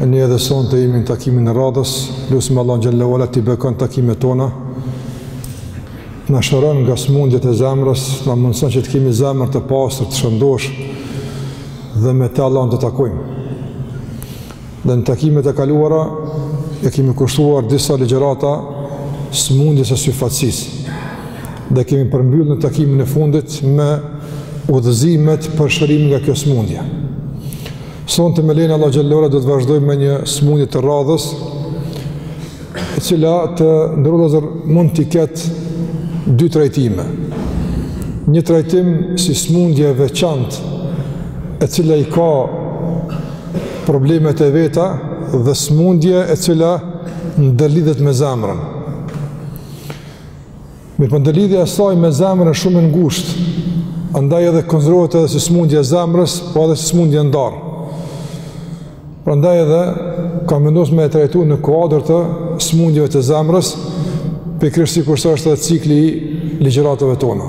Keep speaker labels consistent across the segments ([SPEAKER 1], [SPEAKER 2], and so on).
[SPEAKER 1] E ne edhe sonte jemi në takimin e radhës, lusim Allahun xhelle ue ala t'i bekon takimet tona, na shëron nga smundjet e zemrës, na mundëson që të kemi zemër të pastër, të shëndoshë, dhe me të Allahun ta takojmë. Dhe në takimet e kaluara, e kemi kushtuar disa ligjërata smundjes së syfaqësisë, dhe kemi përmbyll në takimin e fundit me udhëzimet për shërim nga kjo smundje. Sonte me lejen e Allahut xhelle ue ala do të vazhdojmë me një smundje të radhës, e cila të nderuar vëllezër mund t'i ketë dy trajtime. Një trajtim si smundje e veçantë, e cila i ka problemet e veta dhe smundje e cila ndërlidhet me zemrën. Mirëpo ndërlidhja e saj me zemrën shumë e ngushtë, andaj edhe konsiderohet edhe si smundje e zemrës, po edhe si smundje e ndarë. Prandaj edhe, kam vendos me e trajtu në kuadër të smundjeve të zemrës, pikërisht sikurse është edhe cikli i ligjëratave tona.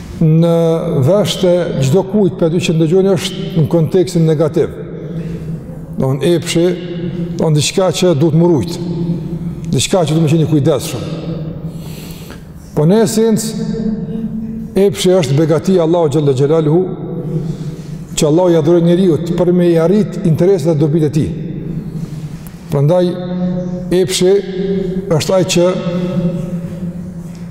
[SPEAKER 1] në veshët e çdokujt prej atij që ndëgjon është në kontekstin negativ. Domethënë epshi, domethënë diçka që duhet m'u rujt, diçka që duhet me qenë i kujdesshëm. Po në esencë, epshi është begati e Allahut xhelle xhelaluhu, që Allahu ia dhuroi njeriut për me i arrit intereset dhe dobitë e tij. Prandaj epshi është ai që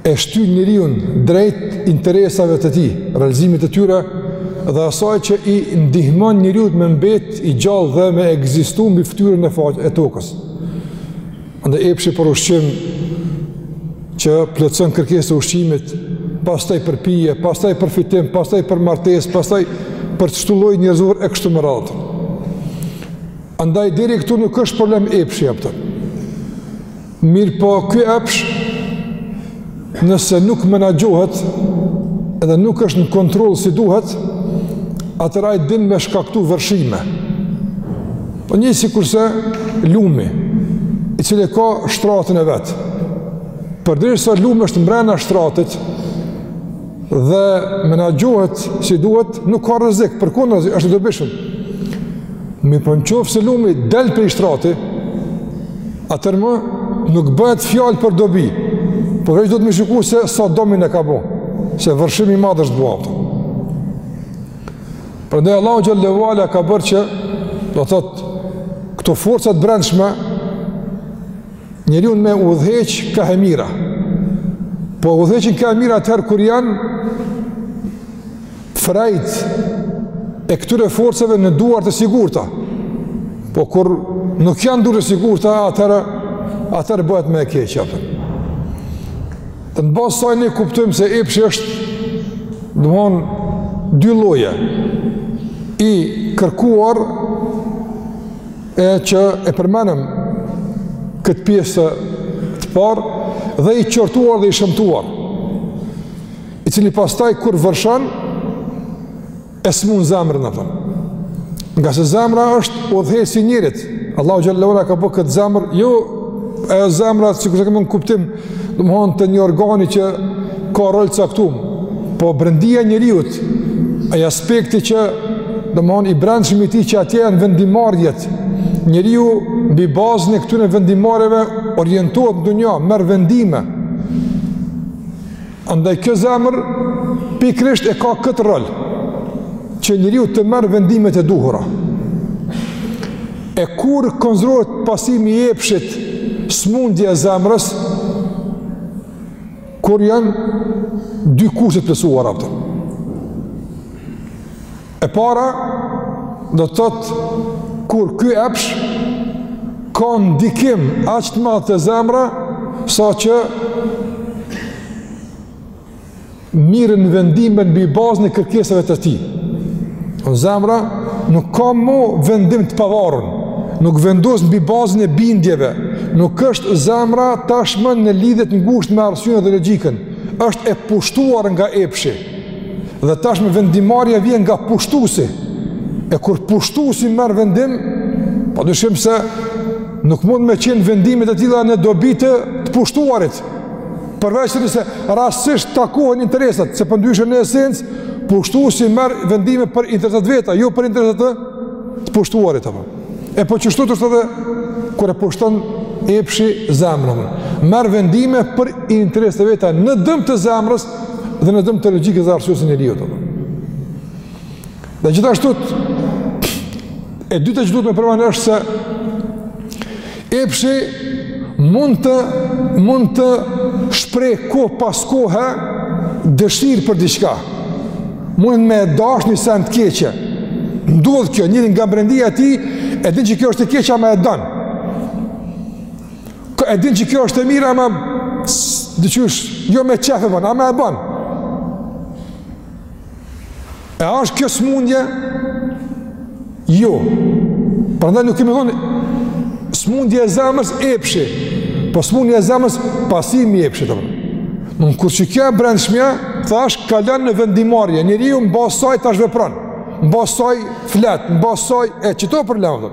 [SPEAKER 1] e shtyn njeriun drejt interesave të tij, realizimit të tyre dhe asaj që i ndihmon njeriut me mbet i gjallë dhe me ekzistu mbi fytyrën e tokës. Andaj epshi për ushqim që plotëson kërkesën e ushqimit, pastaj për pije, pastaj për fitim, pastaj për martesë, pastaj për shtu llojin njerëzor e kështu me radhë. Andaj deri këtu nuk është problem epshi apëtër. Mirëpo ky epsh, nëse nuk menaxhohet edhe nuk është në kontroll si duhet, atëherë ai din me shkaktu vërshime. Po njëjtë sikurse lumi, i cili ka shtratin e vet. Përderisa lumi është mbrena shtratit, dhe menaxhohet si duhet, nuk ka rrezik, përkundrazi është i dobishëm. Mirëpo në qoftë se lumi del prej shtrati, atëherë më nuk bëhet fjalë për dobi. Po veç duhet me shiku se sa damin e ka bo, se vërshim i madh është bo. Prandaj Allahu xhelle ue ala ka bërë që do të thotë këto forca të brendshme Njeriun me udhëheq ka e mira. Po udhëheqin ka e mira atëherë kur janë frejtë e këtyre forcave në duar të sigurta. Po kur nuk janë n'duar të sigurta, atëherë atëherë bëhet më e keqja atë. Tëmbas saj ne kuptojmë se epshi është domethënë dy lloje i kërkuar e që e përmendëm këtë pjesë të, të parë dhe i qortuar dhe i shëmtuar i cili pastaj kur vërshon e smun zemrën apo nga se zemra është udhëheqësi i njerit Allahu xheleshanuhu ka bërë këtë zemër jo e zemra sikur të kemi kuptim domethënë të një organi që ka rol t'caktum, po brendia e njeriut, ai aspekti që domethënë i brendshëm i tij që atje janë vendimmarrjet, njeriu mbi bazën e këtyre vendimmarrjeve orientohet në dunja, merr vendime, Andaj kjo zemër pikërisht e ka këtë rol që njeriu të merr vendimet e duhura. E kur konsiderohet pasimi i epshit smundje e zemrës kur janë dy kushte të plotësuara, apo. E para, do të thotë, kur ky epsh, ka ndikim aq të madh te zemra, saqë merren vendime mbi bazën e kërkesave të tij. Zemra, nuk ka ma vendim të pavarun, nuk vendos mbi bazën e bindjeve, nuk është zemra tashmë në lidhje të ngushtë me arsyen dhe logjikën, është e pushtuar nga epshi. Dhe tashmë vendimmarrja vjen nga pushtuesi. E kur pushtuesi merr vendim, pa dyshim se nuk mund me qenë vendimet e tilla në dobi të të pushtuarit. Përveçse nëse rastësisht takohen interesat, se përndryshe po në esencë, pushtuesi merr vendime për interesat e veta, jo për interesa të të pushtuarit. Apo. E po qështu është edhe, kur e pushton epshi zemrën. Merr vendime për interesat e veta në dëm të zemrës, dhe në dëm të logjikës dhe arsyes së njeriut. Dhe gjithashtu, e dyta që duhet me përmend është se epshi mund të, mund të shprehë kohë pas kohe dëshirë për diçka. Mund me dash një sen të keqe. Ndodh kjo, njeri nga brendia e tij, e din që kjo është e keqe, ama e don. E din që kjo është e mirë, ama diqysh, jo me qef e ban, ama e ban. A është kjo smundje? Jo. Prandaj nuk kemi thonë, smundje e zemrës epshi, po smundje e zemrës pasimi i epshit, a kupton. Kur që kjo e brendshmja, tash kalon në vendimmarrje, njeriu mbas saj tash vepron, mbas saj flet, mbas saj e qëto për lehë,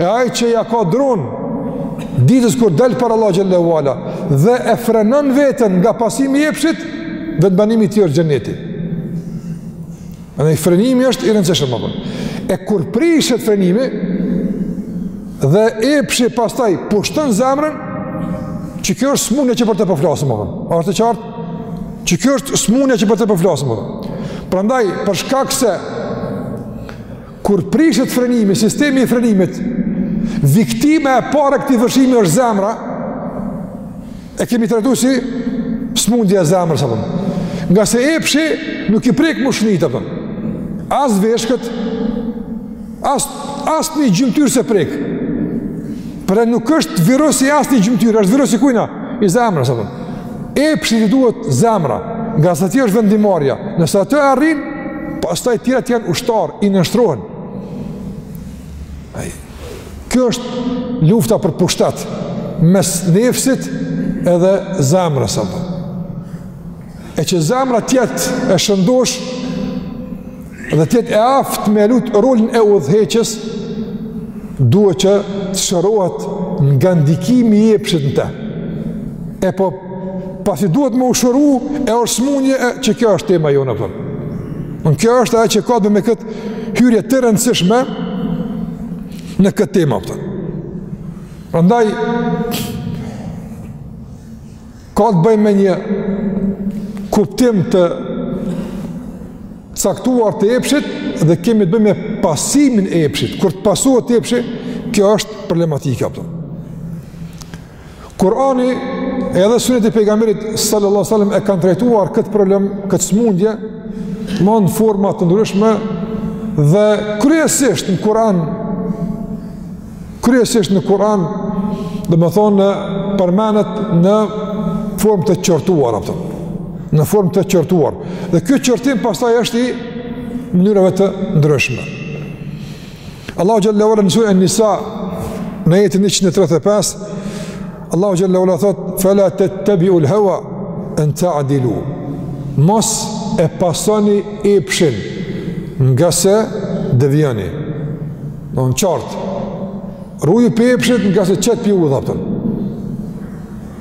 [SPEAKER 1] e ai që ja ka dron ditës kur del para Allahut xhelle ue ala dhe e frenon veten nga pasimi i epshit vendbanimi i tij është xhenneti. Andaj frenimi është i rëndësishëm, a kupton. E kur prishet frenimi dhe epshi pastaj pushton zemrën, që kjo është smunja që për te po flasim, domethonë. A është e qartë? Që kjo është smunja që për te po flasim, domethonë. Prandaj, për shkak se, Kur prishet frenimi, sistemi i frenimit, viktima e parë e këtij vërshimi është zemra, e kemi trajtu si smundje e zemrës, a kupton, ngase epshi nuk i prek mushknitë, a kupton, as veshkët, as, asnjë gjymtyrë s'e prek, pra nuk është virus i asnjë gjymtyre, është virus i kujna, i zemrës, a kupton. Epshi i duhet zemra, ngase aty është vendimmarrja, nëse atë e arrin, Pastaj tjerat janë ushtarë, i nënshtrohen. Kjo është lufta për pushtet, mes nefsit edhe zemrës. Apo. E që zemra të jetë e shëndoshë dhe të jetë e aftë me lujt rolin e udhëheqësit, duhet që të shërohet nga ndikimi i epshit në te. E po pasi duhet me u shëru e është smunje e që kjo është tema jonë, a kupton. Kjo është ajo që ka të bëjë me këtë hyrje të rëndësishme në këtë temë, a kupton. Prandaj, ka të bëjmë me një kuptim të caktuar të epshit dhe kemi të bëjmë me pasimin e epshit. Kur të pasohet epshi, kjo është problematike, a kupton. Kurani edhe suneti i pejgamberit sallallahu alajhi wasallam e kanë trajtuar këtë problem, këtë smundje domethonë në forma të ndryshme dhe kryesisht në Kur'an kryesisht në Kur'an domethonë përmendet në formë të qortuar, a kupton, në formë të qortuar dhe ky qortim pastaj është i mënyrave të ndryshme. Allahu xhelle ue ala në suren an-nisa në ajetin 135 Allahu xhallahu ala thot fala tattabi'ul hawa an ta'dilu mos e pasoni epshin ngase devijoni do në qartë rruju për epshin ngase qëtë për u dhaptën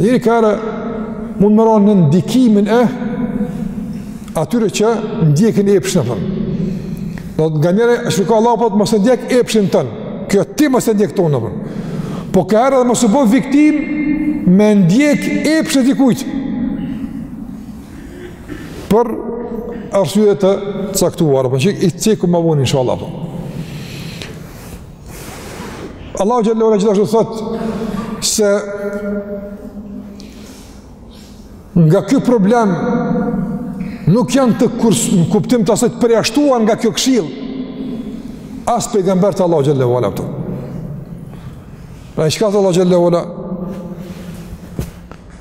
[SPEAKER 1] Njeri kaherë mund me ra në ndikimin e atyre që ndjekin epshin e përën. Do të nga njëre, është çka Allahu po thotë mos e ndjek epshin tënd. Kjo ti mos e ndjek tëndin përën. Po kaherë edhe mos u bë viktimë me ndjek epshin e dikujt. Për arsye të caktuara, për që i ceki më vonë, inshallah. Allah, Allahu xhelle ue ala gjithashtu thotë se nga ky problem nuk janë të kurs në kuptim të asaj të përjashtuar nga kjo këshillë as pejgamberët e Allahut xhelle ue ala këtu. Pra çka thotë Allahu xhelle ue ala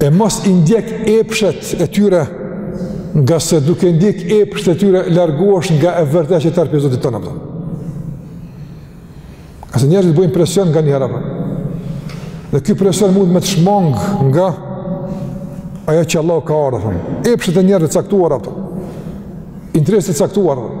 [SPEAKER 1] e mos i ndjek epshet e tyre, ngase duke ndjek epshet e tyre, largohesh nga e vërteta që t'erdh prej Zotit tënd. Ngase njerëzit bëjnë presion nganjëherë. Dhe ky presion mund me të shmang nga ajo që Allahu ka urdhëru, epshet e njerëzve të caktuar, intereset e caktuara, dhe.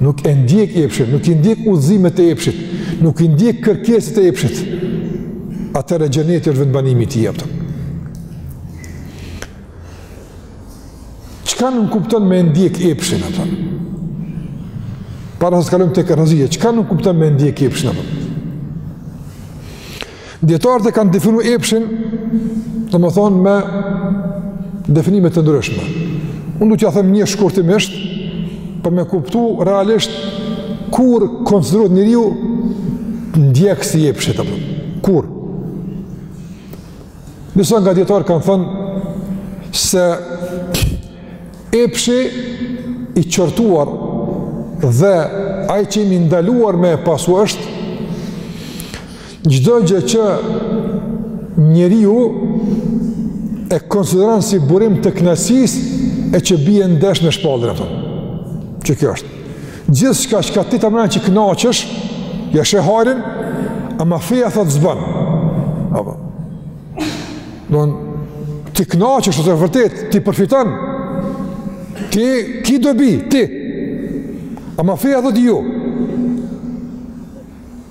[SPEAKER 1] Nuk e ndjek epshin, nuk i ndjek udhëzimet e epshit, nuk i ndjek kërkesat e epshit. Atëherë xheneti është vendbanimi i tij atë. Çka nënkupton me ndjek epshin atë? Para se të kalojmë tek rreziqet, çka nënkupton me ndjek epshin atë? Dijetarët e kanë definu epshin, domethënë me definime të ndryshme. Unë du t'ja them një shkurtimisht, për me kuptu realisht kur konsiderohet njeriu ndjekës i epshit, të përë. Kur? Disa nga dijetarët kanë thënë se epshi i qortuar dhe ai që jemi ndaluar me e pasu është Çdo gjë që njeriu e konsideron si burim të kënaqësisë e që bie ndesh me shpalljen ato. Që kjo është. Gjithçka që ti ta merr mendja që kënaqesh, ja sheh hajrin, ama feja thotë s'ban. Apo. Don ti kënaqesh ose vërtet, ti përfiton. Ti ki dobi, ti. Ama feja thotë jo. Jo.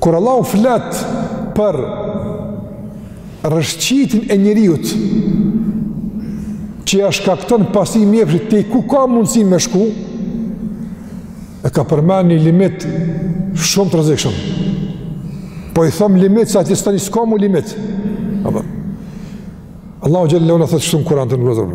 [SPEAKER 1] Kur Allahu flet për rrëshqitjen e njeriut, që ja shkakton pasimi i nefsit, te ku ka mundësi me shku, e ka përmend një limit shumë të rëzikshëm. Po i themi limit, se n'atë ston s'ka mu limit. Allahu xhelle ue ala thotë në Kur'an, të nderuar.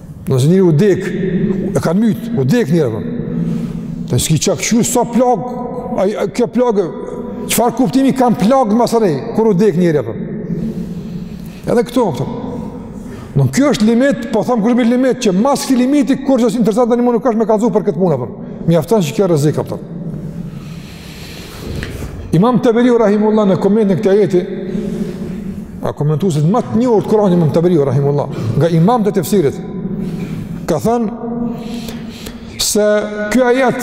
[SPEAKER 1] Nëse njeri u dek, e ka myt, u dek njeri. Po. S'ki çka kqyr sa plagë, a kjo plagë, çfarë kuptimi kanë plagë masanej kur u dek njeri apo? Edhe këtu apo? Në kjo është limit, po them kur është limit që mas këtij limiti kur është interesant tani më nuk është me kallzu për këtë punë apo? Mjafton që kjo rrezik apo? Imam Taberiu Rahimullah në komentin e këtij ajeti, prej komentuesve më të njohur të Kur'anit Imam Taberiu Rahimullah, nga imamët e tefsirit, ka thënë se ky ajet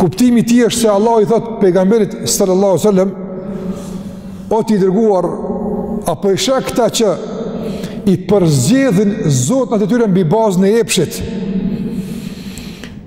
[SPEAKER 1] kuptimi i tij është se Allahu i thotë pejgamberit sallallahu alajhi wasallam o ti i dërguar a po i sheh këta që i përzgjedhin zotat e tyre mbi bazën e epshit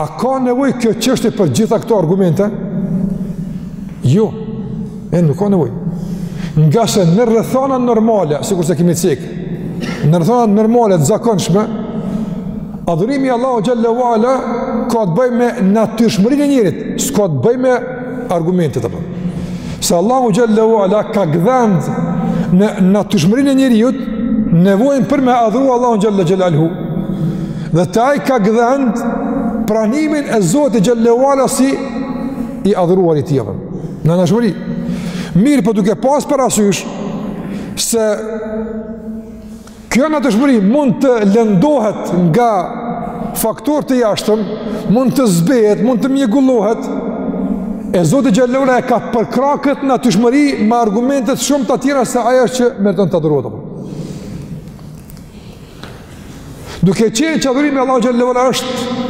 [SPEAKER 1] A ka nevojë kjo çështje për gjitha këto argumente? Jo, e nuk ka nevojë. Ngase në rrethana normale, sikurse kemi cekë, në rrethana normale të zakonshme, adhurimi i Allahut xhelle ue ala ka të bëjë me natyrshmërinë e njeriut, s'ka të bëjë me argumentet. Apo. Se Allahu xhelle ue ala ka gdhend në natyrshmërinë e njeriut nevojën për me adhuru Allahun xhelle ue ala. Dhe te ai ka gdhend pranimin e Zotit xhelle ue ala si i adhuruar i tij, apo. Në natyrshmëri. Mirëpo duke pas parasysh se kjo natyrshmëri mund të lëndohet nga faktorë të jashtëm, mund të zbehet, mund të mjegullohet, e Zoti xhelle ue ala e ka përkrah këtë natyrshmëri me argumente të shumta të tjera se ai është që meriton të adhurohet, apo. Duke qenë që adhurimi i Allahut xhelle ue ala është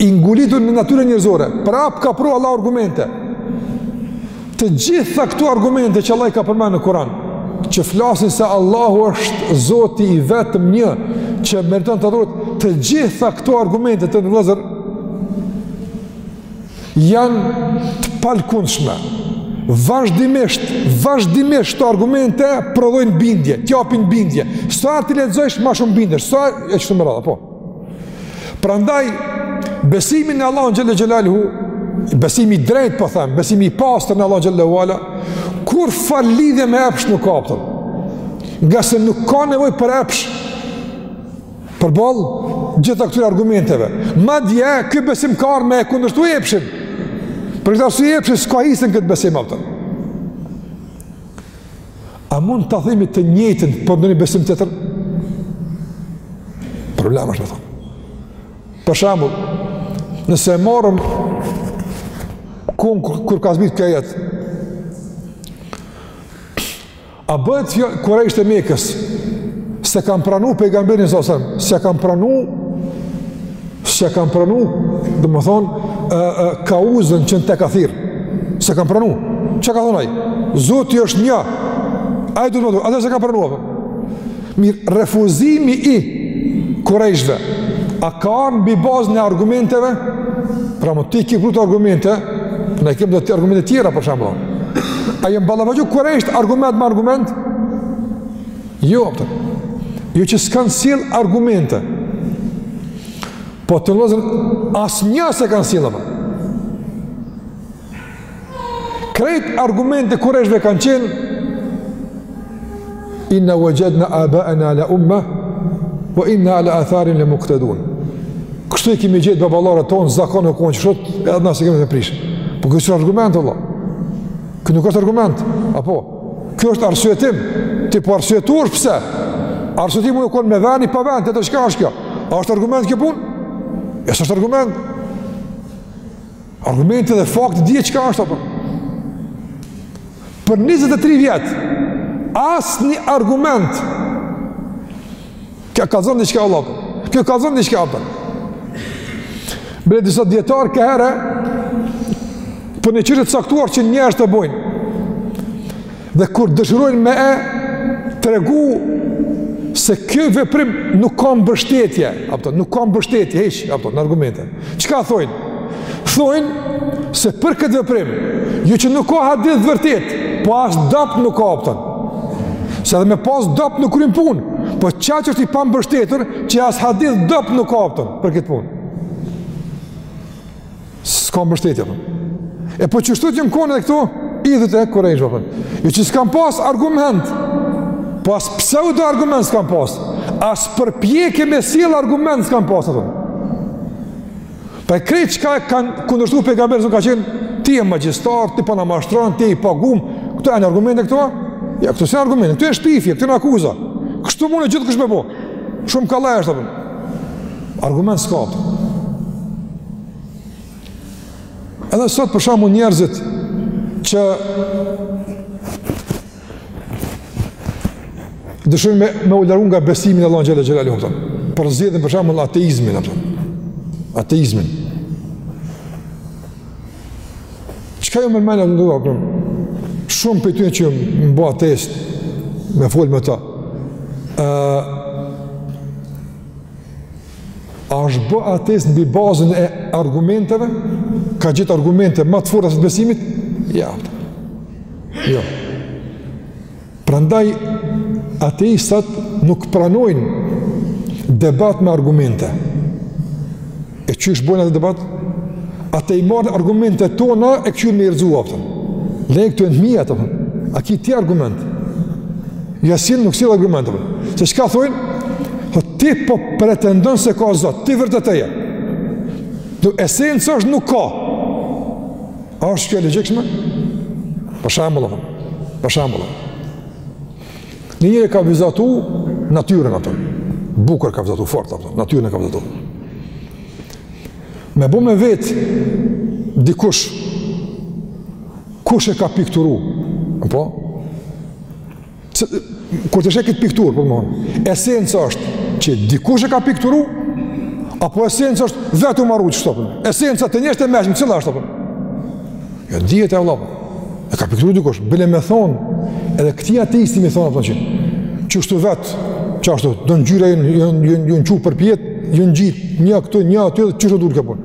[SPEAKER 1] i ngulitur në natyrën njerëzore, prapë ka pru Allahu argumente. Të gjitha këto argumente që Allahu i ka përmendur në Kur'an, që flasin se Allahu është Zoti i vetëm një që meriton të adhurohet, të gjitha këto argumente të nderuar janë të palkundshme. Vazhdimisht, vazhdimisht këto argumente prodhojnë bindje, t'japin bindje. Sa herë t'i lexojsh ma shumë bindesh, e kështu me radhë, apo. Prandaj besimi në Allahun xhelle xhelaluhu, besimi i drejtë po them, besimi i pastër në Allahun xhelle ue ala, kurrfarë lidhje me epsh nuk ka ngase nuk ka nevojë për epsh. Përballë gjitha këtyre argumenteve, madje ky besim ka me e kundërshtu epshin. Për këtë arsye epshi s'ka hise në këtë besim, a kupton. A mund ta themi të njëjtën për ndonjë besim tjetër? Problem është me thonë. Për shembull, nëse e marrëm kur ka zbrit kjo ajet, A bëhet fjalë kurejshët e Mekës s'e kanë pranu pejgamberin sa sa, s'e kanë pranu, s'e kanë pranu, domethonë, ë ë kauzën që në të ka thirr. S'e kanë pranu. Çka ka thonë ai? Zoti është nja. Ai domethonë, ata s'e kanë pranu. Mirë, refuzimi i kurejshve, a ka ardh mbi bazën e argumenteve? Pra më ti ki pru argumente, na kemi do argumente tjera, për shembull. A janë ballafaqu kurejshët argument me argument? Jo, a kupton. Jo që s'kanë sjell argumente. Po të nëzën, as nja s'e kanë sjell, për. Krejt argumentet e kurejshve kanë qenë Inna vexhedna abaena ala umme ve inna ala atharihim le muktedun Kështu i kemi gjet baballarët tonë Zakon u konë qështu Edhe na s'e kemi prish Po kjo është argument Allah Kjo nuk është argument Apo Kjo është arsyetim Ti po arsyetohesh pse Arsyetim mun me konë me vend pa vend Të të çka është kjo A është argument kjo punë? Jo s'është argument Argumenti dhe fakti dihet çka është apo? Për 23 vjet, asnjë argument, kjo kallzon diçka, a kupton, kjo kallzon diçka, a kupton. Bile, disa dijetarë ka herë, për një çështje të caktuar që njerëzit e bojnë, Dhe kur dëshirojnë me e tregu se kjo veprim nuk ka mbështetje, a kupton, nuk ka mbështetje hiç, a kupton, në argumente. Çka thonë? Thonë se për këtë veprim, jo që nuk ka hadith të vërtetë, po as daif nuk ka, a kupton. Se edhe me pas daif nuk kryen punë, po aq është i pambështetur, që as hadith daif nuk ka, a kupton, për këtë punë. S'ka mbështetje, a kupton. E po qështu njëjtë u konë edhe këtu, idetë e kurejshve, a kupton. Jo që s'kanë pas argument, po as pseudoargument s'kanë pas, as përpjekje me sjell argument s'kanë pas, për. Pra krejt çka e kanë kundërshtu pejgamberin së ka qenë, ti je magjistar, ti po na mashtron, ti je i pagum, këto janë argumente këto, jo, këto s'janë argumente, këto janë shpifje, këto janë akuza, kështu mune gjithkush me fol, shumë kollaj është, argument s'ka, Edhe sot për shembull njerëzit që dëshirojnë me, me u largu nga besimi në Allahun xhalla xhelalu ata. Përzgjedhin për shembull ateizmin apo. Ateizmin. Çka jo më mëna ndodha apo? Shumë prej tyne që janë bo ateist me fol me ta. Ë A është bo ateist mbi bazën e argumenteve? Ka gjet argumente ma të forta se të besimit? Ja. Jo. Prandaj, ateistat nuk pranojnë debat me argumente. E qysh bojnë ata debat? Ata i marrin argumentet tona e kqyrin me i rrëzu, pëtëm. Lejnë këtu e të miat, të pëtëm. A ki ti argument? Ja s'i, nuk sjell argumente. Se çka thonë? Po ti po pretendon se ka Zot, ti vërtetoje. Esencë është nuk ka. A është kjo e logjikshme? Për shembull, për shembull. Një njeri e ka vizatu natyrën atë. Bukur e ka vizatu fort atë, natyrën e ka vizatu. Me bo me vet dikush Kush e ka pikturu? Apo? Se, kur ta sheh qit pikturë, domethënë esenca është që dikush e ka pikturu, apo esenca është vetë u maru qështu apo? Esenca të një shteg meshëm, cila është, apo? Jo, dihet vallah, e ka pikturu dikush, bile me thonë, edhe këtij ateistit me thonë, apo, që, qështu vetë, qashtu, do ngjyra, jon çu përpjetë, jon ngjit, një këtu, një aty, qështu dul ka pun?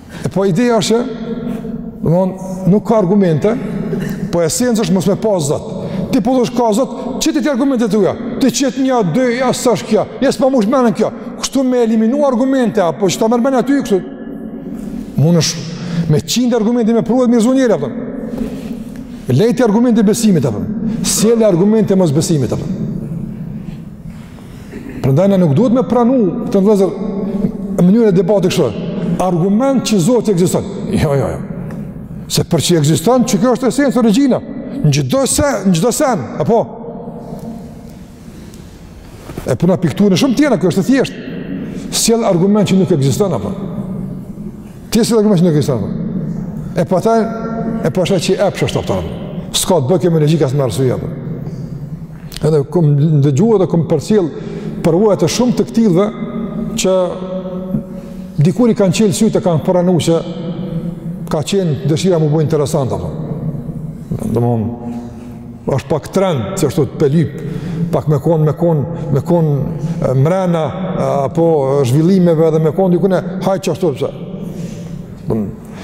[SPEAKER 1] E po ideja është që, domthon, nuk ka argumente, po esenca është mos me pas Zot. Ti po thush ka Zot, qiti ti argumentet tua? Ti qet nja dy, ja s'është kjo? Ja s'ma mush mendën kjo. Kështu me eliminu argumente apo që ta marr men aty kështu? Munesh me njëqind argumente me pru e t'i rrëzojnë apo? Leji ti argumentet e besimit apo? Sjell argumente mosbesimit apo? Prandaj na nuk duhet me pranu vëllazër mënyrë debati kështu. Argument që Zoti ekziston. Jo, jo, jo. Se për që ekziston, që kjo është esencë origjina. Në çdo se, në çdo sen, apo. E prumë na pikturën shumë tjera, kjo është e thjeshtë. Sjell argument që nuk ekziston apo. Ti e si të këmë që nuk i sërë, e pa taj, e pa shaj që e pëshë është apëtarë, s'ka të bëke me në gjika së më arsuja, dhe. edhe këmë ndëgjua dhe këmë përcil përvojë të shumë të këtilve, që dikur i kanë qelë sytë e kanë përranu që ka qenë dëshira më bëjë interesant, dhe. dhe më është pak trend, qashtu pe lyp, pak me konë, me konë, me konë mrena, apo zhvillimeve dhe me konë dikun e, hajt qashtu pse.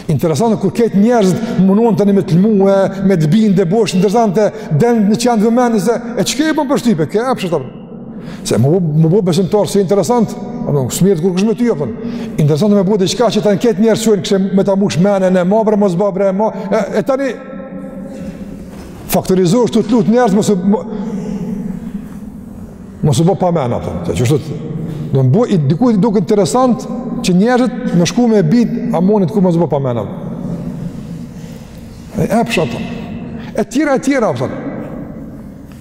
[SPEAKER 1] Interesant e kur krejt njerëzit munohen tani me të lmue, me të bind e bohesh, interesant e del në qendër të vëmendjes, e që ke bo përshtypje, ke përshtypje, Se m'u, m'u bo besimtar s'je interesant, apo nuk s'mirret kurkush me ty apo. Interesant m'u bo diçka që tani krejt njerëz që kishin me ta mush mendën në më për mos bë bre më. E, e tani faktorizohesh tu t'lut njerëz mos mos u bo pa mend apo. Të çu sot. Do të bëj dikujt i duket interesant që njerëzit me shku me bit amonit ku mos u bo pa mend. E epshet. E tjera e tjera apo.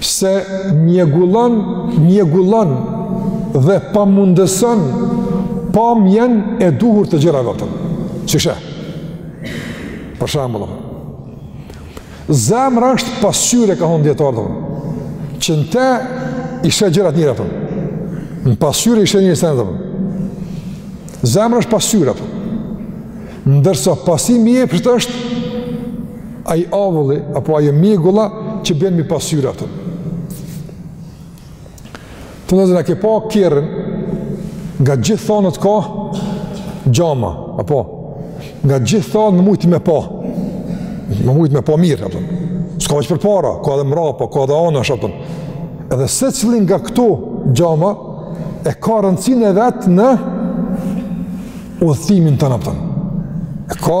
[SPEAKER 1] se mjegullon, mjegullon dhe pamundëson pamjen e duhur të gjërave, a kupton. S'i sheh. Për shembull. Zemra është pasqyrë, ka thon dijetarët, a kupton. Që në te i sheh gjërat njeri, a kupton. Në pasqyrë i sheh njeri, a kupton. Zemra është pasqyrë, po. Ndërsa pasioni, epshet është Ai avulli, apo ajo mjegulla, që bjen mi pasqyrë, a kupton. Te vozitja, ke pa kerrin, nga gjithë anët ka xhama, apo, nga gjithë anët me mujtë me pa, me mujtë me pa mirë, apo, s'ka veç përpara, ka dhe mrapa, ka dhe anësh, apo, edhe secili nga këto xhama, e ka rëndësinë e vet në udhëtimin tonë, a kupton. E ka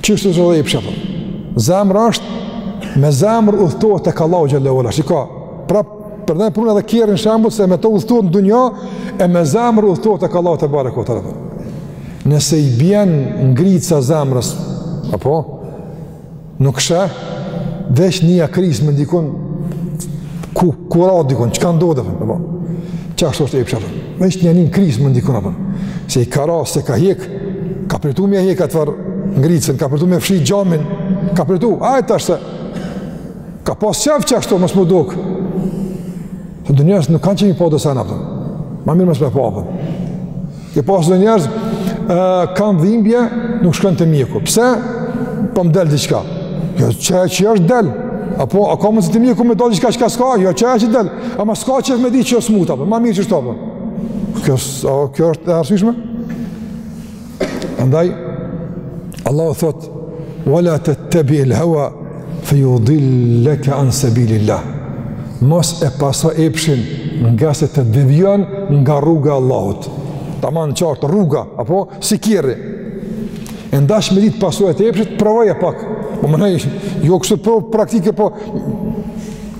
[SPEAKER 1] Qashtu është edhe epshi, a kupton. Zemra është me zemër udhëtohet tek Allahu xhel-le ue ala. Shiko, pra për atë punë edhe kerrin shembull se me të udhëtohet në dunja e me zemër udhëtohet tek Allahu tebareke ue teala. Nëse i bjen ngrica zemrës, apo nuk sheh, veç një krismë e ndigon ku ke ra dikun, çka ndodhi apo. Qashtu është epshi, a kupton. Veç një a, një krismë e ndigon a kupton, se i ka ra, s'e ka hjek, ka përtu me hjek atë far ngricën, ka përtu me fshi xhamin, ka përtu, a e tash s'e ka pas qef qashtu, mos me u dokë, se do njerëz nuk kanë qef me i pa do sene a kupton, ma mirë mos me pa a kupton, i pas do njerëz, kanë dhimbje, nuk shkon te mjeku, pse, po më del diçka, jo, qajo që është del, apo, a ka mundësi te mjeku me dalë diçka që s'ka, jo, qajo që del, ama s'ka qef me di që është smut, apo, ma mirë që është apo. Kjo, kjo është e arsyeshme? Andaj, Allahu thotë, Ve la tettebiil hawa, fe judil-leke an sebilil-lah. Mos e paso epshin ngase të devijon nga rruga e Allahut. Taman qartë, rruga, apo, si kerri. E n'dash me ditë pasojat e epshit, provoje pak. Po me menje, jo kështu pro praktike, po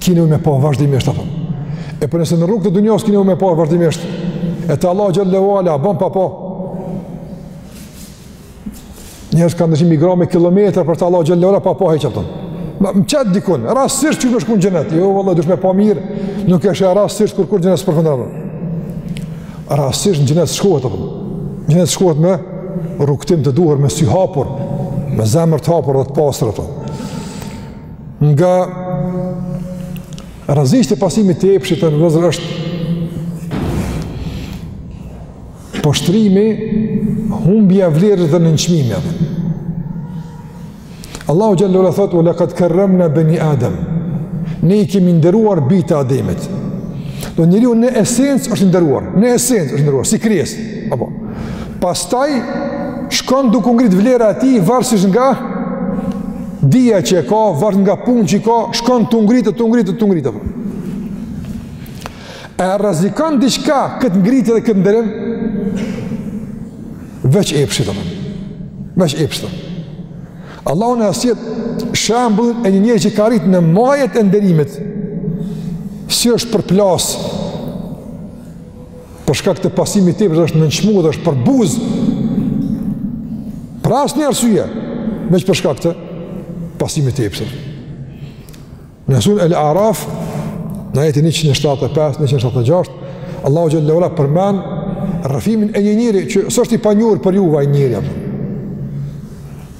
[SPEAKER 1] Kini me pa vazhdimisht, apo. E po nëse në rrugë të dunjos kini me pa vazhdimisht, e te Allahu xhel-le ve ala, bën pa pa. Njerëz kanë nëshin migra me kilometra për te Allahu xhel-le ve ala, pa pa hiç, apo. Me çet dikun, rastësisht që me shku në xhenet, jo, vëlla, duhesh me pa mirë, nuk është rastësisht kur kur xhenet s'përfundon rastësisht, në xhenet shkohet, apo. Xhenet shkohet me rrugëtim të duhur, me sy hapur, me zemër të hapur dhe të pastër, apo. Nga rreziqet e pasimit të epshit vëllezër është poshtërimi, humbja e vlerës dhe nënçmimi. Allahu xhel-le ve ala thotë, ue lekad kerremna beni Adem, ne i kemi nderuar bijtë e Ademit. Do njeriu në esencë është i nderuar, në esencë është i nderuar, si krijesë. Apo. Pastaj, shkon duke u ngrit vlera e tij, varësisht nga Dija që e ka, varet nga punët që i ka, shkon tu u ngritë, tu u ngritë, tu u ngritë. E rrezikon diçka këtë ngritje dhe këtë nderim, veç epshi. Veç epshi. Allahu na sjell shembullin e një njeri që ka arritë në majet e nderimit, si është përplasë, për shkak të pasimit të epshit është nënçmuar dhe është përbuz. Për asnjë arsye, veç për shkak të pasimit të epshit. Në suren Al-Araf, në ajetin 175, 176, Allahu xhel-le ve ala përmend rrëfimin e një njeri që s'është i panjohur për juve ai njeri apo.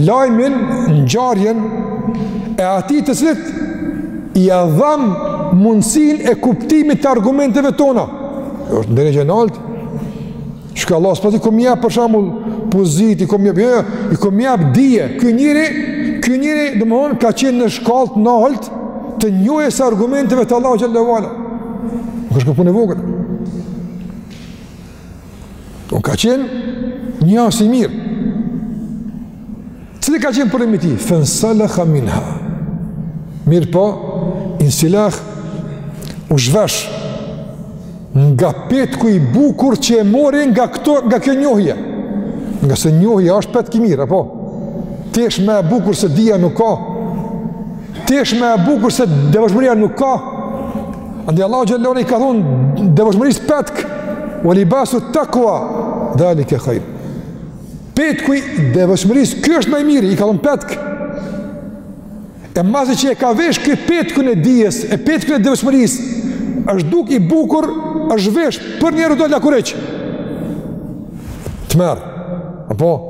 [SPEAKER 1] lajmin ngjarjen e atij të cilit ia dhamë mundësinë e kuptimit të argumenteve tona. Kjo është nder i naltë, shiko Allahu s'po thotë i kom jep për shembull pozitë, i kom jep, jo, jo, i kom jep dije. Ky njeri, ky njeri, domethonë, ka qenë në shkallë të naltë të njohjes së argumenteve të Allahut xhel-le ve ala. Nuk është kjo punë e vogël. Po ka qenë një asi i mirë. Cili ka qenë problemi i tij? Fensalaha minha. Mirëpo, insilah u zhvesh nga petku i bukur që e mori nga, këto, nga kjo njohje. Ngase njohja është petk i mirë, apo? Teshë më e bukur se dija nuk ka. Teshë më e bukur se devotshmëria nuk ka. Andaj Allahu xhelle ve ala i ka thonë devotshmërisë petk, ue libasu t-takua dhalike khajr. Petku i devotshmërisë, ky është ma i miri, i ka thonë petk. E masi që e ka vesh ky petkun e dijes, e petkun e devotshmërisë, është duk i bukur, është vesh, përnjëherë dol lakuriq. Tmerr. Apo?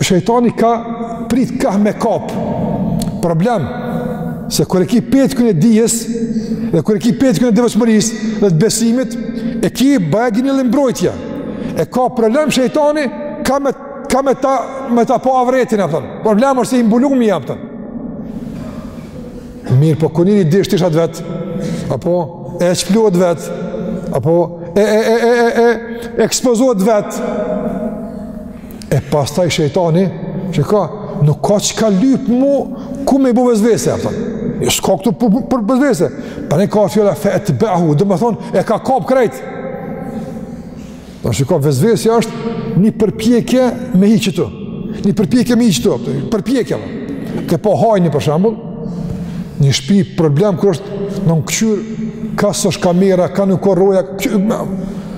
[SPEAKER 1] Shejtani ka prit ka me kap problem se kur e ki petkun e dijes dhe kur e ki petkun e devotshmërisë dhe të besimit e ki bajagi një lloj mbrojtje e ka problem shejtani ka me ka me ta me ta pa avretin a kupton problem është se i mbulumi a kupton mirëpo kur njeri desh teshat vet apo e shpluhet vet apo e e e e e ekspozohet vet E pastaj shejtani çka nuk ka çka lyp ma ku me i bo vesvese a kupton. Jo s'ka këtu për, për vesvese. Prandaj ka fjala fe etbeahu, domethonë, e ka kap krejt. Shiko, vesvesja është një përpjekje me hi qëtu. Një përpjekje me hi qëtu, përpjekje. Sikur hajni për shembull, një shpi problem kur është nën këqyrje, ka sosh kamera, ka një roja, këqyrë,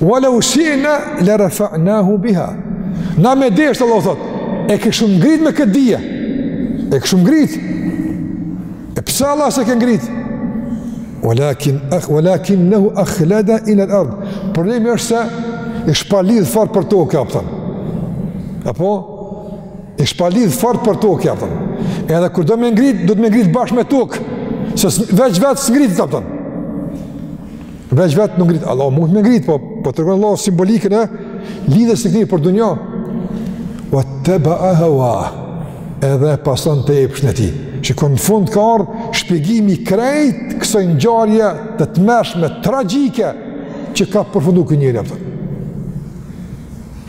[SPEAKER 1] Wa law shi'na la rafa'nahu biha. Na me dasht Allahu thotë, e kishim ngrit me këtë dije. E kishim ngrit. E pse Allahu s'e ka ngrit? Walakin akh walakinahu akhlada ila al-ard. Problemi është se ish pa lidh fort për tokë a kupton. Apo ish pa lidh fort për tokë a kupton. Edhe kur do me ngrit, duhet me ngrit bashkë me tokë. Se veç vetë s'ngritet a kupton. Veç vetë nuk ngritet, Allahu mundet me ngritë, po, po tregon Allahu simbolikën e lidhjes së këtij për dunja. Uettebea heuahu, edhe pasonte epshin e tij. Shikoni n'fund ka ardhë, shpjegimi krejt kësaj ngjarje të tmerrshme, tragjike, që ka përfundu ky njeri, a kupton.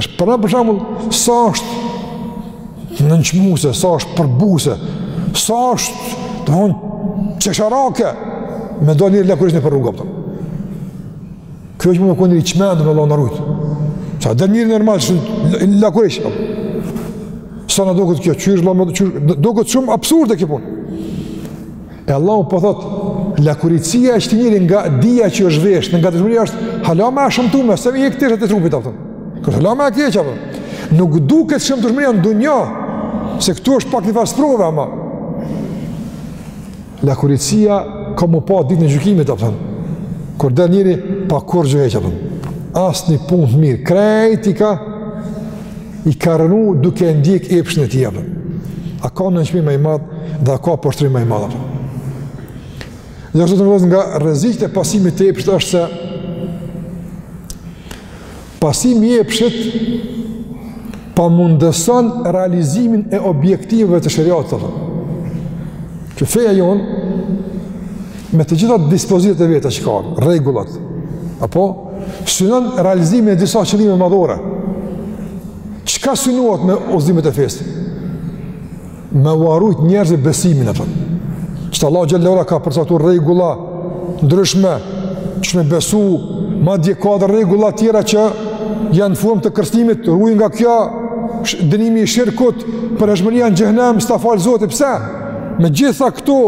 [SPEAKER 1] është pra për shembull, sa është nënçmuse, sa është përbuzse, sa është të thom qesharake, me do njëri lakurisht një për rruga përta. Kjo veç mund me kon njeri i çmendun Allahu na rujtë. Se a del njeri normal që në lakuriq. Sa na doket kjo, qysh, doket shumë absurde kjo punë. E Allahu po thotë, lakuriqia e këtij njeri nga dija që është zdesh, nga devotshmëria është hala ma e shëmtume, se me i hek teshat e trupit, a kupton. Kjo hala ma e keqe, a kupton. Nuk duket shëmtushmëria në dunja, se këtu është pak një farë sprove, ama. Lakuriqia ka m'u pa ditën e gjykimit, a kupton. Kur del njeri, pa kurgjo hiç, a kupton. Asnjë punë të mirë, krejt i ka, I ka rrënu duke e ndjek epshin e tij, apo. A ka nënçmim ma i madh dhe a ka poshtërim ma i madh. Gjithashtu vëllezër nga rreziqet e pasimit të epshit është se pasimi i epshit pamundëson realizimin e objektivave të sheriatit. Që feja jonë, me të gjitha dispozitat e veta që ka, rregullat, apo, synon realizimin e disa qëllimeve madhore. Çka synohet me mësimet e fesë? Me ua rujt njerëzve besimin, apo. Qata Allahu xhelle ve ala ka përcaktu rregulla të ndryshme, që me besu, madje ka dhe rregulla tjera që janë formë të kërcënimit, ruju nga kjo, dënimi i shirkut, përhershmëria në xhehnem, s'ta fal Zoti, pse? Me gjitha këto,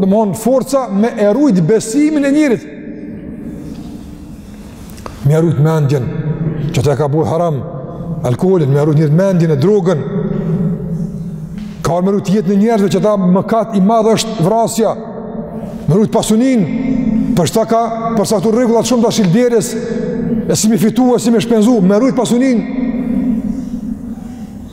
[SPEAKER 1] domethon, forca me e rujt besimin e njerit, Me ja rujt mendjen qata e ka bo haram alkoholin, me ja rujt njerit mendjen e drogën, ka ardh me rujt jetën e njerëzve qata mëkat i madh është vrasja, me rujt pasuninë, për qata ka përcaktu rregullat shumë të shitblerjes, e si me fitu, e si me shpenzu, me rujt pasuninë,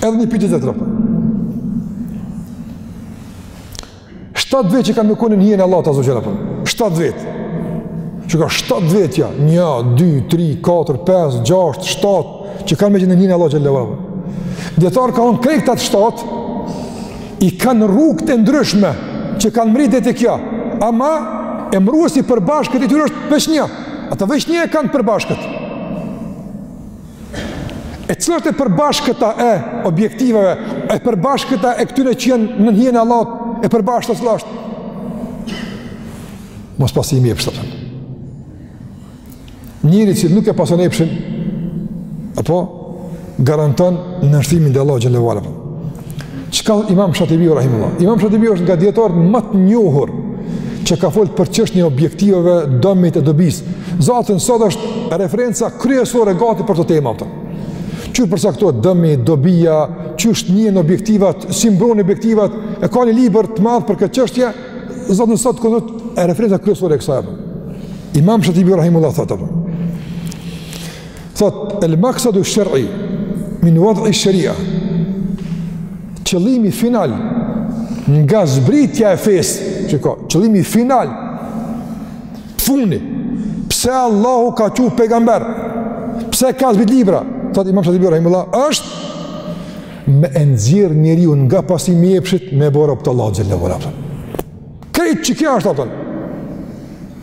[SPEAKER 1] Edhe një pyetje tjetër, apo. Shtatë vetë që kanë me kon nën hijen e Allahut azze ve xhel, apo. Shtatë vetë. Çka shtatë vetë ja. Nja, dy, tri, katër, pesë, gjashtë, shtatë. Që kanë me qenë në hijen e Allahut azze ve xhel, apo. Dijetarët thonë krejt ata shtatë. I kanë rrugët e ndryshme. Që kanë mrri deri te kjo. Ama emëruesi i përbashkët i tyre është veç një. Ata veç një e kanë përbashkët. E cila është e përbashkëta e objektivave, e përbashkëta e këtyre që janë nën hijen e Allahut, e përbashkëta cila është? Mospasimi i epshit. Njeri që nuk e pason epshin, apo garanton nënshtrimin ndaj Allahut xhelle ve ala. Çka thotë Imam Shatibiu rahimullah? Imam Shatibiu është nga dijetarët më të njohur që ka folë për çështjen e objektivave, dëmit e dobisë. Zaten sot është referenca kryesore gati për këto tema, apo. Qysh përcaktohet dëmi, dobia, qysh njihen objektivat, si mbrohen objektivat, e ka një libër të madh për këtë çështje, zaten sot këto e referenca kryesore e kësaj. Imam Shatibiu rahimullah thotë, apo. Thot el maqsadu shar'i min wad'i sharia. Qëllimi final nga zbritja e fesë, shiko, qëllimi final i funit. Pse Allahu ka çu pejgamberë? Pse ka zbrit libra? Thot Imam Shatibi rahimullah, është me e nxjerr njeriun nga pasimi i epshit me bo rob të Allahut xhelle ve ala. Krejt qekjo është apo?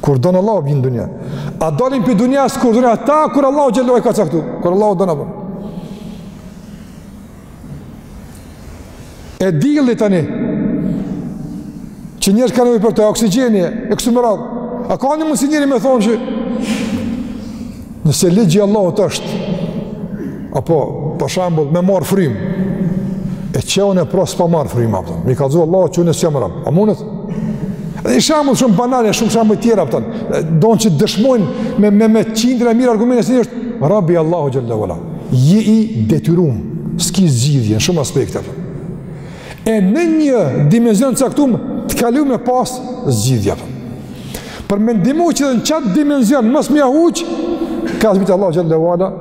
[SPEAKER 1] Kur don Allahu vjen dunja. A dalin pi dunjas kur don ata kur Allahu xhelle ve ala ka caktu. Kur Allahu don apo. E dilli tani. Që njerëz kanë nevojë për të oksigjeni e kështu me radhë. A ka një mundësi njeri me thonë që Nëse ligji i Allahut është apo për shembull me marr frim. E qe unë e provoj pa marr frim apo. Me i kallzu Allahut që unë s'jam rob. A mundet? Edhe ni shembull shumë banal, shumë shembuj tjera apo, domethënë që dëshmojnë me, me, me qindra e mijëra argumente se njeri është rob i Allahut xhelle ve ala, je i detyrum, s'ki zgjidhje, në shumë aspekte. e në një dimenzion caktum të ka lon me pas zgjidhja. Po me ndihmu që dhe në qatë dimenzion mos mja huq, ka zbitë Allahu xhelle ve ala,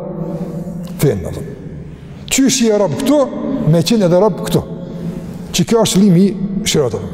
[SPEAKER 1] fenë, domethënë. Qysh je rob këtu, me qenë edhe rob këtu. Që kjo është qëllimi i sheriateve.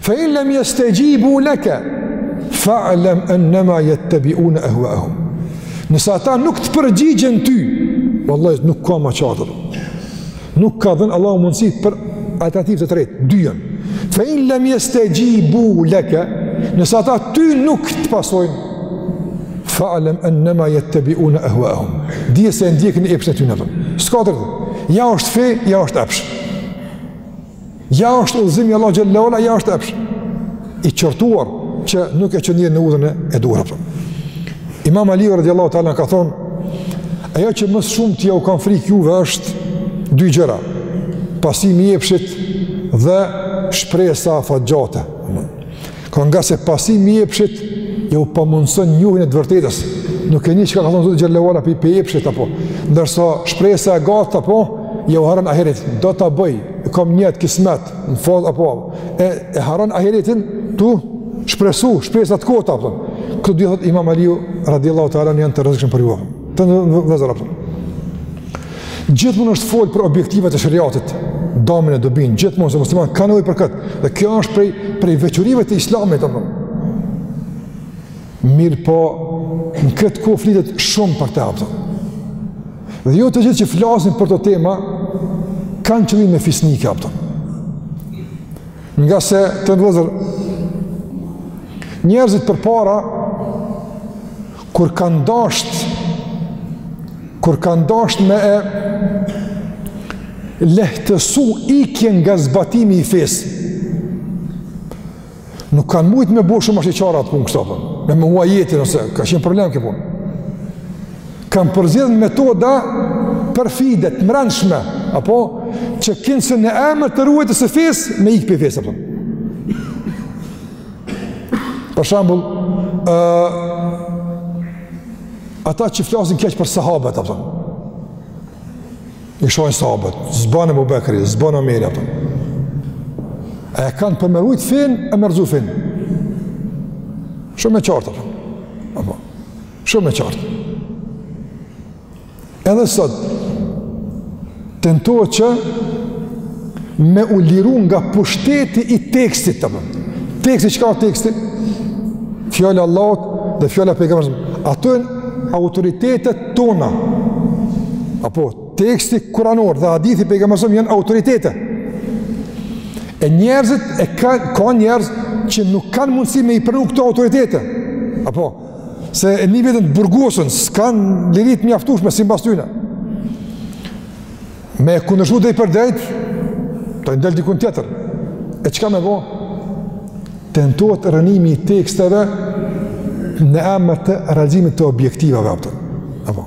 [SPEAKER 1] Fe in lem jestexhibu leke, fa'lem ennema jettebiune ehuaehum. Nëse ata nuk të përgjigjen ty, vallahi, nuk ka ma çartë. Nuk ka dhenë Allah mundësi për alternativ të tretë, dyën. Fe in lem jestexhibu leke, nëse ata ty nuk të pasojnë, fa'lem ennema jettebiune ehuaehum. Dije se ndjekin epshet e tyne domethënë. S'ka të tretë. Ja është fe, ja është epsh. Ja është udhëzim i Allahut xhelle ve ala, ja është epsh. I qortuar që nuk e çon njerin në udhën e duhur apo. Imam Aliu radhiyallahu ta'ala anhu ka thon, ajo që më shumë t'jau kam frikë juve është dy gjëra. Pasimi i epshit dhe shpresa fatgjate. Ka ngase pasimi i epshit, jau pamundëson njohjen e të vërtetës. Nuk e njeh çka ka thonë Zoti xhelle ve ala pi pi epshit, apo. Ndërsa shpresa e gatë, apo, jau harron ahiretin. Do ta bëj, kom nijet kismet, në fund, apo, e, e harron ahiretin, tu shpresu, shpresa të kota, apo. Këto dy thotë Imam Aliu, radiallahu ta'ala, janë të rrezikshëm për ju, apo. Të nderum vllezër, apo. Gjithmonë është fol për objektivat e shariatit, domin e dobinë, gjithmonë se muslimanët kanë nevojë për këtë. Dhe kjo është prej prej veçorive të Islamit apo. Mirëpo në këtë kohë flitet shumë për të apo. Dhe jo të gjithë që flasin për këto tema kanë qëllime fisnike apo. Ngase të nderum vllezër njerëzit përpara Kur kanë dasht, kur kanë dasht me e lehtësu ikjen nga zbatimi i fesë, nuk kanë mujtë me bo shumë ashiqare at punë kështu apo, me mohu ajetin ose, ka qenë problem kjo punë. Kanë përzgjidhën metoda perfide të mrenshme, apo, që kinse në emër të ruajtjes së fesë, me ikë pi fesë, apo. Për shembull, ë ata që flasin keq për sahabët apo. I shohin sahabët, s'ban Ebu Bekri, s'ban Omeri apo. E kanë për me rujt fenë e me rrzu fenë. Shumë e qartë apo. Apo. Shumë e qartë. Edhe sot, tentohet që me u liru nga pushteti i tekstit apo. Teksti çka o teksti? Fjala e Allahut dhe fjala e pejgamberit. Ato janë autoritetet tona. Apo, teksti kuranor dhe hadithi i pejgamberit janë autoritete. E njerëzit, e ka, ka njerëz që nuk kanë mundësi me i pranu këto autoritete. Apo, Se e nijnë veten të burgosun, s'kanë liri të mjaftushme, simbas tyne. Me e kundërshtu drejtpërdrejt, të i ndel dikun tjetër. E çka me bo? Tentohet rrënimi i teksteve në emër të realizimit të objektivave. Apo.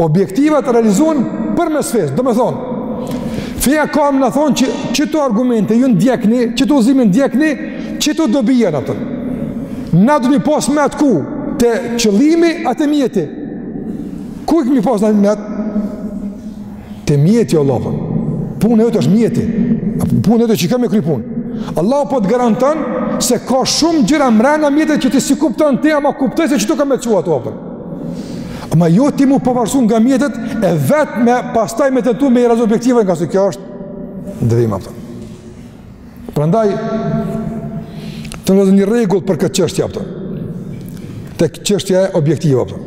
[SPEAKER 1] Objektivat realizohen përmes fesë, domethonë, feja ka me na thonë që qëto argumente ju ndjekni, qëto udhëzime ndjekni, qëto dobi janë atë. Na do një pas me atë ku, te qëllimi a te mjeti. Ku e kemi pas në me atë? Te mjeti, Allah, për. puna jote është mjeti, puna jote që e kemi kry punë. Allahu po të garanton se ka shumë gjëra mrena mjetit që ti s'i kupton ti, ama kuptoje se qëtu ka me çu atu, a kupton. Ama jo ti m'u pavarësu nga mjetet e vetëm pastaj me tentu me i realizu objektivat ngase kjo është devijim, a kupton. Prandaj, të nëzë një rregull për këtë çështje, a kupton. Te çështja e objektivave, a kupton.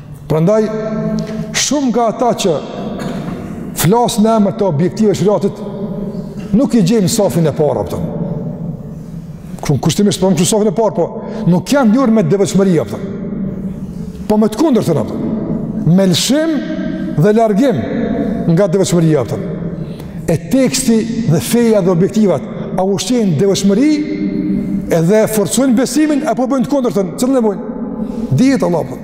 [SPEAKER 1] Prandaj shumë nga ata që flasin në emër të objektivave të sheriatit nuk i gjejmë safin e parë apo. Ku kushtimisht po nuk safin e parë, po nuk janë njohur me devotshmëri apo. Po me të kundërtën apo. Me lëshim dhe largim nga devotshmëria apo. E teksti dhe feja dhe objektivat a ushqejnë devotshmëri edhe forcojnë besimin apo bëjnë të kundërtën, cilën e bojnë? Dihet Allahu.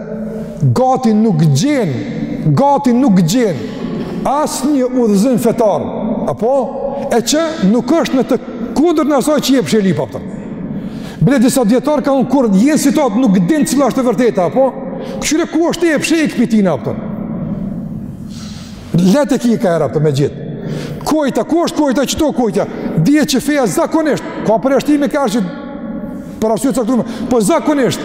[SPEAKER 1] gati nuk gjen, gati nuk gjen asnjë udhëzim fetar, apo, e që nuk është në të kundërtën e asaj që epshi e lyp, a kupton. Bile disa dijetarë kanë kur je në situatë nuk din cila është e vërteta, apo, këqyre ku është epshi, ik prej tina, a kupton. Lehtë e ki kah era, a kupton, me gjithë. Kojta, ku është kojta, qëto kojta? Dihet që feja zakonisht, ka përjashtime ka është që Për arsye të caktuar, po zakonisht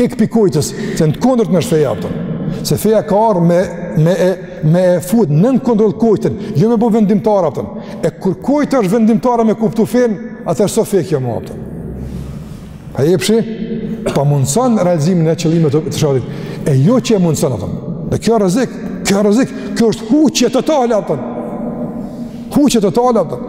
[SPEAKER 1] ik pikojtës, se në të kundërtën është feja, a kupton. Se feja ka ardh me me e me e fut nën kontroll kujtën, jo me bë vendimtare, a kupton. E kur kujta është vendimtare me kuptu fenë, atëherë s'o fe kjo më, a kupton. Pra epshi pamundëson realizimin e qëllimit të sheriatit, e jo që e mundëson, a kupton. Dhe kjo është rrezik, kjo është rrezik, kjo është huqje totale, a kupton. Huqje totale, a kupton.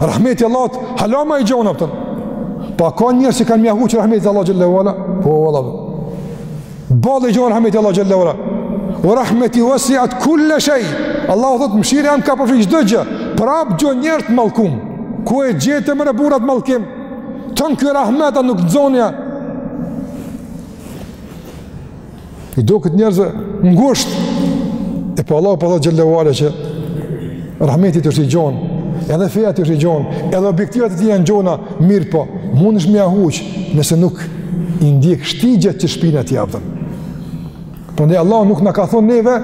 [SPEAKER 1] Rahmeti i Allahut hala më i gjon, a kupton. Po ka njerëz që kanë me ia huq rahmetit të Allahut xhelle ue ala. Po valla. Boll i gjon rahmeti i Allahut xhelle ue ala. Wa rahmeti wasi'at kull shay. Allahu thot mëshira jem ka përfshi çdo gjë. Prap gjon njerëz të mallkum. Ku e gjete more burrë at mallkim? Ton ky rahmet a nuk xonja. I doket njerëzve ngusht, e po Allahu, po Allahu xhelle ue ala që rahmeti i tij është i gjonë, edhe feja e tij është i gjonë, edhe objektivat e tij janë të gjona, mirëpo, mundesh me ia huq, nëse nuk i ndjek shtigjet që shpijnë te ai, a kupton. Prandaj Allahu nuk na ka thonë neve,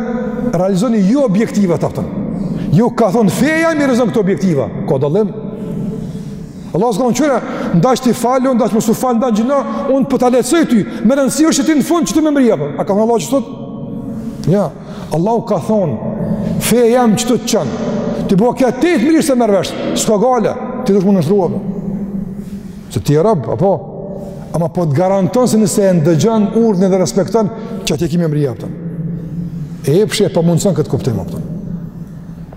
[SPEAKER 1] realizoni ju objektivat, a kupton. Jo, ka thonë feja m'i realizon këto objektiva, ka dallim, Allahu s'ka thonë kqyre, ndash ti falu, ndash mos u fal, ndash agjëno, unë po ta lehtësoj ty, me rëndësi është që ti në fund qëtu me mërri, a ka thonë Allahu qësoj? Ja, Allahu ka thonë, feja jem qëtu të çon, ti bërë kja te të mirë s'e merr vesh, s'ka gajle, ti dush m'u nënshtru, se ti je rob, a kupton? Ama po të garanton se nëse e ndëgjon urdhnin dhe respekton, qaty e ki me mërri, e epshi e pamundëson këtë kuptim, a kupton.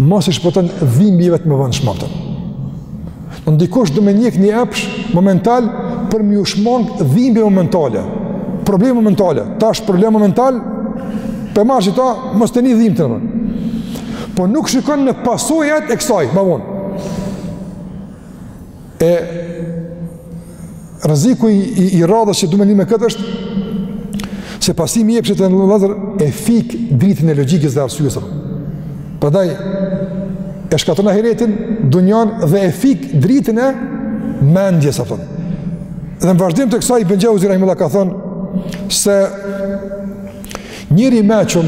[SPEAKER 1] mos i shpëton dhimbjeve të mëvonshme, a kupton. Në dikush do me ndjek një epsh momental për m'iu shmang dhimbje momentale, probleme momentale, tash problem momental, po e marr qëta, mos ta nij dhimtën. Po nuk shikon në pasojat e kësaj, ma vonë. E rreziku i i, i radhës që duhet me këtë është se pasimi i epshit, vëllazër e fik dritën e logjikës dhe arsyes. Prandaj e shkatërron ahiretin, dunjan dhe e fik dritën e mendjes, a kupton. Dhe në vazhdim të kësaj Ibn Xhevzi rahimehullah ka thënë se Njeri i mençëm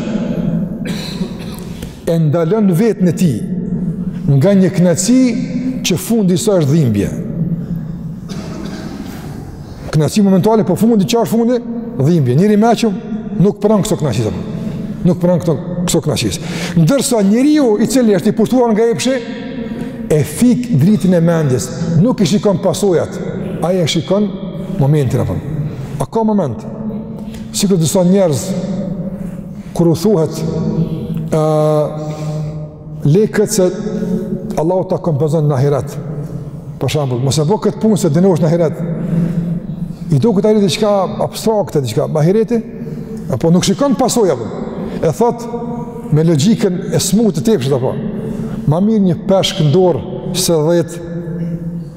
[SPEAKER 1] e ndalon veten e tij nga një knaqësi që fundi i saj është dhimbje. Knaqësi momentale, po fundi çka është fundi, dhimbje. Njeri i mençëm nuk pranon këso knaqësi. Nuk pranon këso, këso knaqësi. Ndërsa njeriu i cili është i pushtuar nga epshi, e fik dritën e mendjes, nuk i shikon pasojat, ai e shikon momentin, a kupton. A ka moment? sikur disa njerëz, kur u thuhet, le këtë se Allahu ta kompenzon në ahiret. Për shembull, mos e bë këtë punë se dënohesh në ahiret. I duket atyre diçka abstrakte, diçka ahireti, apo nuk shikon pasoja apo. E thot me logjikën e smutë të epshit apo. Ma mirë një peshk në dorë se 10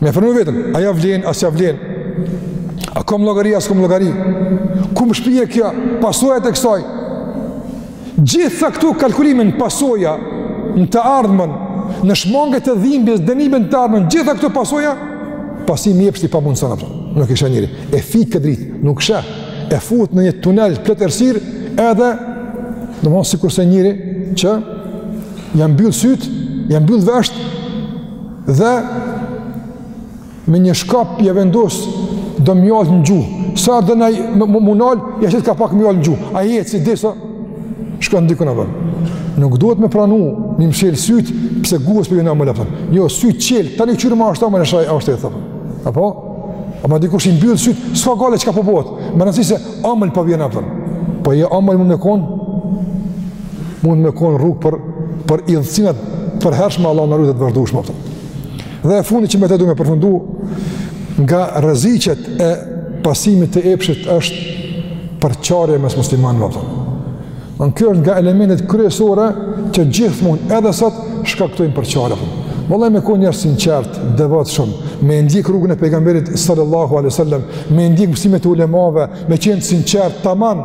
[SPEAKER 1] Me frenu veten, a ja vlen, a s'ja vlen, a kom llogari, a s'kom llogari, ku më shpie kjo, pasojat e kësaj, gjitha këto kalkulime, pasoja në të ardhmen, në shmangie të dhimbjes, dënime në të ardhmen, gjitha këto pasoja, pasimi i epshit pamundëson, kupton, nuk i sheh njeri, e fik këtë dritë, nuk sheh, e fut në një tunel plot errësirë, edhe, domethënë sikurse njeri, që janë mbyllë sytë, janë mbyllë veshtë, Dhe me një shkop ja vendos do mjaltë në gjuhë. Sa ardhe në munal, ja qet ka pak mjaltë në gjuhë. Ai e, si disa, shkon dikun, kupton. Nuk duhet me pranu me i mshelë sytë, pse gjuhës po i vjen amël, kupton. Jo, sytë çelë, tani kqyre a ashtë amël, çka ashtë, kupton. Apo? Ama dikush i mbyll sytë, s'ka gajle çka po bohet. Me rëndësi se amël po vjen, kupton. Po ajo e amël mun me konë, mund me konë rrugë për, për idhësina të përhershme, Allahu na rujt, të vazhdushme. Dhe e fundit që me të du me përfundu, nga rreziqet e pasimit të epshit është përçarja mes muslimanëve, kupton. Në kjo është nga elementet kryesore që gjithmonë edhe sot shkaktojnë përçarje. Vallahi me konë njerëz sinqert, devotshëm, me ndjek rrugën e pejgamberit sallallahu alejhi ve selem, me ndjek mësimet e ulemave, me qenë sinqert, taman,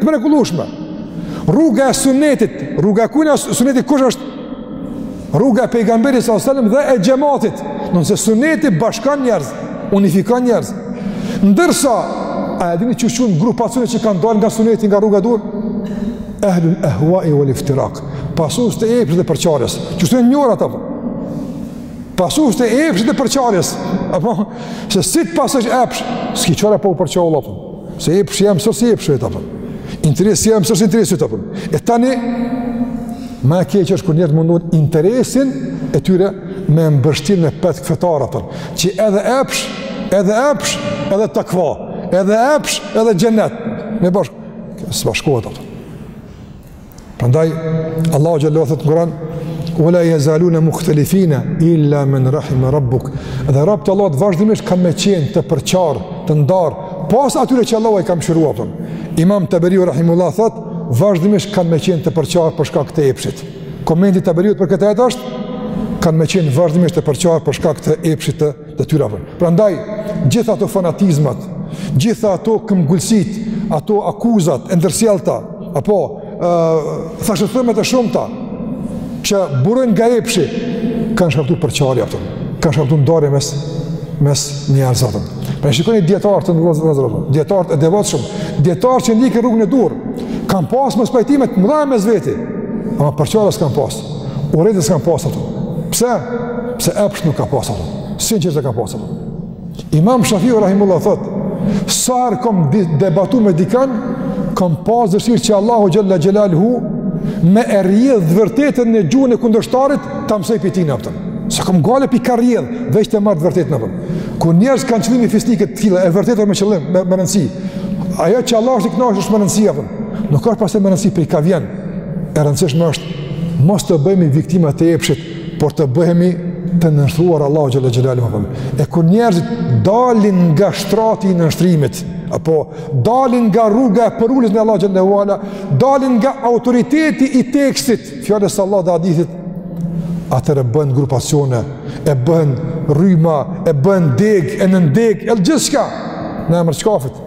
[SPEAKER 1] të mrekullueshme. Rruga e sunnetit, rruga e kujna, sunneti kush është? Rruga e pejgamberit sallallahu alajhi wasallam dhe e xhamatit. Domethënë sunneti bashkon njerëz, unifikon njerëz. Ndërsa a e dini qysh quhen grupacionet që kanë dalë nga sunneti nga rruga e drejtë? Ahlul ahwa'i wal iftiraq. Pasues të epshit dhe përçarjes. Që janë njëra ato. Pasues të epshit dhe përçarjes. Apo se si të pasojë epsh, s'ki çare pa u përça, vallah. Se epshi jem s'o si epshi yt, kupton. Interesi jem s'o si interesi yt, kupton. E tani, ma e keqe është kur njerëzit mundohen interesin e tyre me mbështjell me petk fetar, kupton. Që edhe epsh, edhe epsh, edhe takva, edhe epsh, edhe xhenet. Me bashkë, s'bashkohet, kupton. Prandaj Allahu xhalla wa ala thot në Kur'an wala yazaluna mukhtalifina illa man rahima rabbuk. Dhe robtë e Allahut vazhdimisht kanë me qenë të përçar, të ndar, pos atyre që Allahu i ka mëshiruar, kupton. Imam Taberiu rahimahullah thot vazhdimisht kanë me qenë të përçar për shkak të epshit. Komenti i Taberiut për këtë ajet është kanë me qenë vazhdimisht të përçar për shkak të epshit të të tyre apo. Prandaj gjithë ato fanatizmat, gjithë ato këmbëngulësitë, ato akuzat e ndërsjellta, apo ë thashethemet e shumta që burojnë nga epshi kanë shkaktu përçarje, a kupton. Kanë shkaktu ndarje mes mes njerëzve, a kupton. Pra shikoni dijetarët, të nderuar vëllezër, a kupton. Dijetarët e devotshëm, dijetarët që ndjekin rrugën e duhur, kanë pas mospajtime të mëdha mes vete. Ama përçarje s'kanë pas. Urrejtje s'kanë pas, a kupton. Pse? Pse epsh nuk ka pas, a kupton. Sinqeritet ka pas, a kupton. Imam Shafiu Rahimullah thotë, sa herë kom debatu me dikan, kom pas dëshirë që Allahu xhelle xhelaluhu, me e rrjedh të vërtetën në gjuhën e kundërshtarit, ta mësoj prej tij, a kupton. S'e kom gajle prej ka rrjedh, veç ta marr të vërtetën, a kupton. Kur njerëzit kanë qëllime fisnike të tilla, e vërteta me qëllim, me, me rëndësi. Ajo që Allahu është i kënaqur është me rëndësi, a kupton. Nuk është pastaj me rëndësi prej ka vjen. e rëndësishme është mos të bëhemi viktima të epshit, por të bëhemi të nënshtruar Allahut xhelle xhelaluhu. E kur njerëzit dalin nga shtrati i nënshtrimit, apo dalin nga rruga e përuljes ndaj Allahut xhelle ve ala, dalin nga autoriteti i tekstit, fjalës së Allahut dhe hadithit, atëherë bëhen grupacione, e bëhen rryma, e bëhen degë, e nëndegë, e gjithçka në emër të çkafit.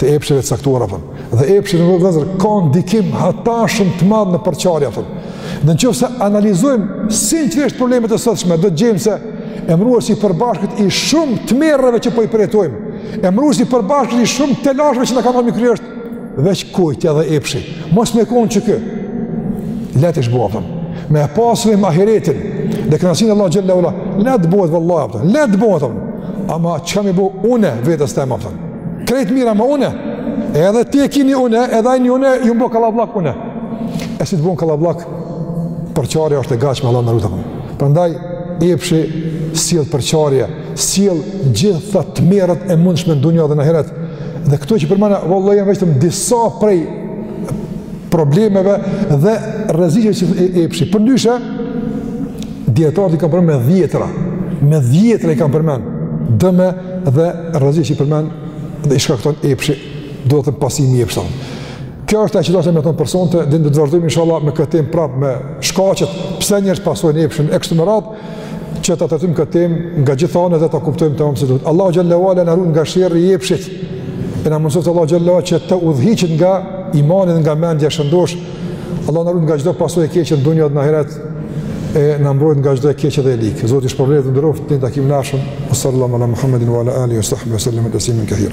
[SPEAKER 1] të epsheve të caktuara, a kupton. Dhe epshi, vëllezër, ka ndikim hatashëm të madh në përçarje, a kupton. Në qoftë se analizojmë sinqerisht problemet e sotshme, do të gjejmë se emëruesi i përbashkët i shumë tmerreve që po i përjetojmë. Emëruesi i përbashkët i shumë telasheve që na kanë mikri është veç kujtja dhe epshi. Mos me konë që ky, leht ish bo, a kupton. Me e pas synim ahiretin, dhe kënaqësinë e Allahut xhelle ve ala. Lehtë bëhet vallahi, a kupton. Lehtë bëhet, a kupton. Ama çka me i bo unë vetes tem, a kupton. Krejt mirë ama unë. Edhe ti e ki ni unë, edhe ai unë, u bo kallabllak unë. E si të bon kallabllak, përçarja është e gatshme Allahu na ruajt. Prandaj epshi sjell përçarje, sjell gjitha tmerret e mundshme në dunja dhe në ahiret. Dhe këto që përmena, vallahi janë vetëm disa prej problemeve dhe rreziqeve që e epshi. Përndryshe, dijetarët i kanë përmend me dhjetra, me dhjetra i kanë përmend, dëme dhe rreziqe që i përmend dhe i shkakton epshi, domethënë pasimi i epshit, a kupton. Kjo është ajo që desha me thon për sonte, dhe do të vazhdojmë inshallah me këtë temë prap me shkaqet, pse njerëzit pasojnë epshin e kështu me radhë, që ta trajtojmë këtë temë nga gjithë anët dhe ta kuptojmë tamam si duhet. Allahu xhelle ve ala na ruajt nga sherri i epshit. E na mundësoftë Allahu xhelle xhelaluhu që të udhëhiqet nga imani dhe nga mendja e shëndoshë. Allahu na ruajt nga çdo pasojë e keqe në dunja dhe në ahiret. E na mbrojt nga çdo e keqe dhe e ligë. Zoti ju shpërbleftë dhe nderoftë në takimin e ardhshëm. Sallallahu ala Muhammedin wa ala alihi wa sahbihi sallam tasliman kathir.